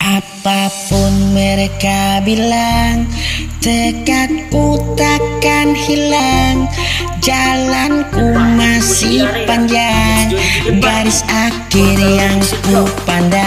Apa pun mereka bilang Tekadku takkan hilang. Jalanku masih panjang. Garis akhir yang ku pandang.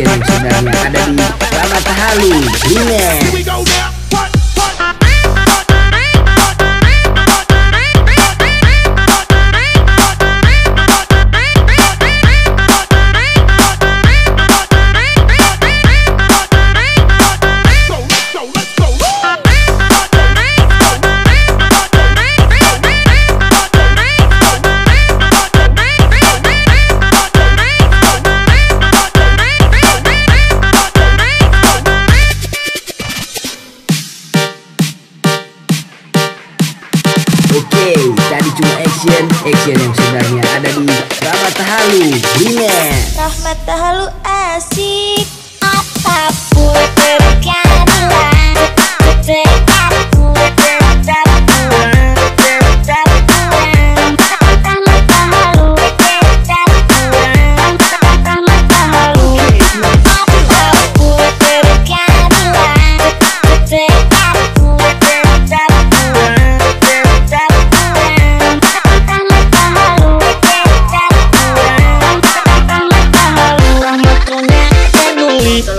yang sebenarnya. Ada di Selamat Halu now. Oke, okay, tadi cuma action, action yang sebenarnya ada di Rahmat Tahalu, Rahmat Tahalu asik, atap.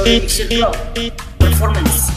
your initial performance.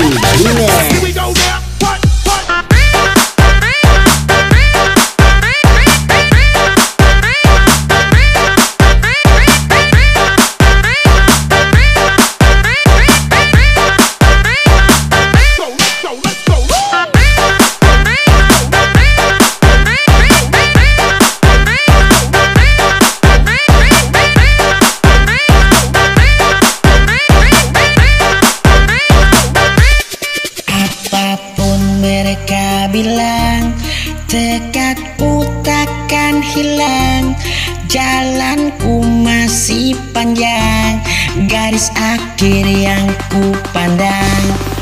Bye. bilang Tekadku takkan hilang Jalanku masih panjang Garis akhir yang ku pandang.